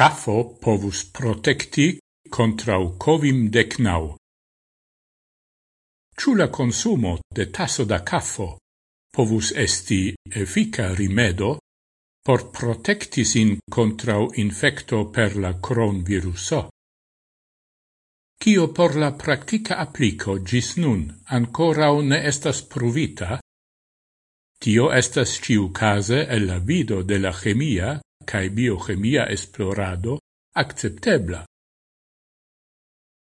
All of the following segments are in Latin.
Cafo povus protecti contrau covim decnau. Ciu la consumo de tasso da caffo povus esti effica rimedo por protecti sin contrau infecto per la cronviruso. Cio por la practica applico gis nun ancora ne estas pruvita, tio estas ciu case el la vido de la chemia cae biochemia esplorado acceptebla.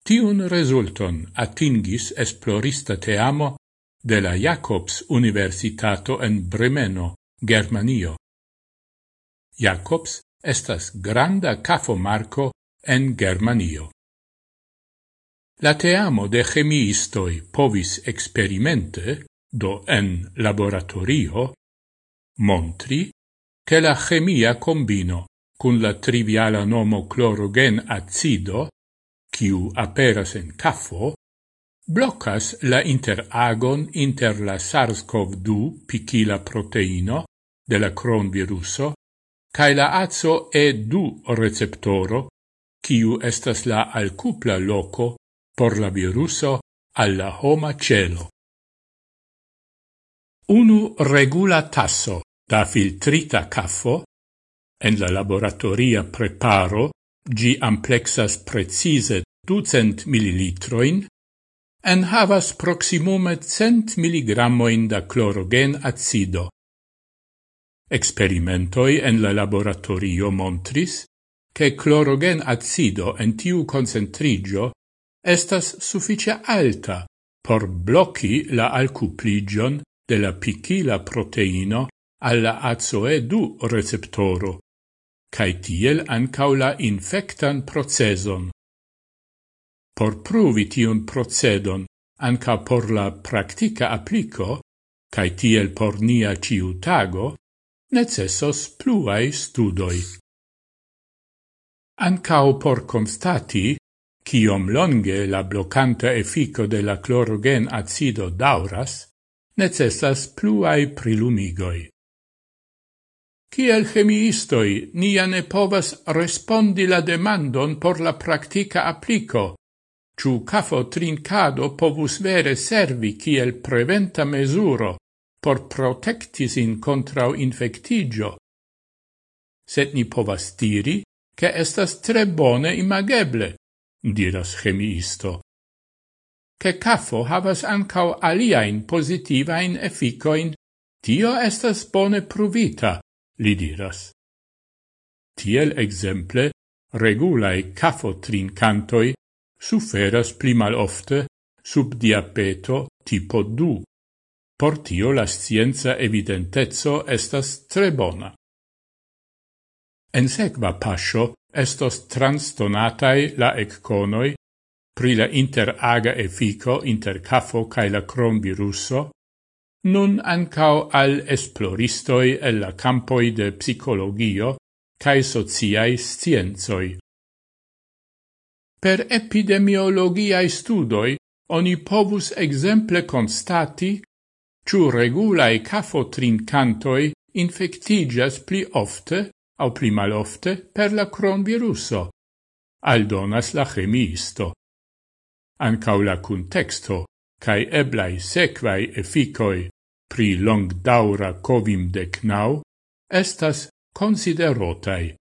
Tiun resulton atingis esplorista teamo de la Jacobs Universitato en Bremeno, Germanio. Jacobs estas granda cafomarco en Germanio. La teamo de chemiistoi povis experimente, do en laboratorio, montri che la chemia combino cun la triviala nomo clorogen acido, quiu aperas en cafo, bloccas la interagon inter la SARS-CoV-2 picila proteino de la Crohn viruso cae la azo E2 receptoro, quiu estas la alcupla loco por la viruso alla homa celo. Unu regula tasso Da filtrita caffo, en la laboratoria preparo, gi amplexas precise ducent millilitroin, en havas proximume cent milligrammoin da clorogen acido. Experimentoi en la laboratorio montris che clorogen acido en tiu concentrigio estas suffice alta por blocchi la alcupligion de la picila proteino alla ACOE2 receptoro, cae tiel ancau la infectan proceson. Por pruvi tion procedon, anca por la practica applico, cae tiel por nia ciutago, necessos pluae studoi. Ancao por constati, ciom longe la blocanta effico de la clorogen acido dauras, necessas pluae prilumigoi. Ciel chemiistoi, nia ne povas respondi la demandon por la practica applico, ciu cafo trincado povus vere servi ciel preventa mesuro por protectisin contrau infectigio. Sed ni povas diri, che estas tre bone imageble, diras chemiisto, che cafo havas ancau aliaen positivain efficoin, tio estas bone pruvita, li diras. Tiel exemple, regulae cafo trincantoi suferas pli mal ofte sub diabeto tipo 2. Por tio la scienza evidentezzo estas tre bona. En sequa pascio estos transtonatai la ecconoi pri la interaga effico inter cafo cae la cronviruso nun ancao al esploristoi el la campoi de psicologio cae sociae scienzoi. Per epidemiologiae studoi oni povus exemple constati ciu regulae cafo trincantoi infectigas pli ofte au pli malofte per la cronviruso, aldonas la chemiisto. Ancau la contexto, cae eblai sequai efficoi pri longdaura covim decnau, estas considerotai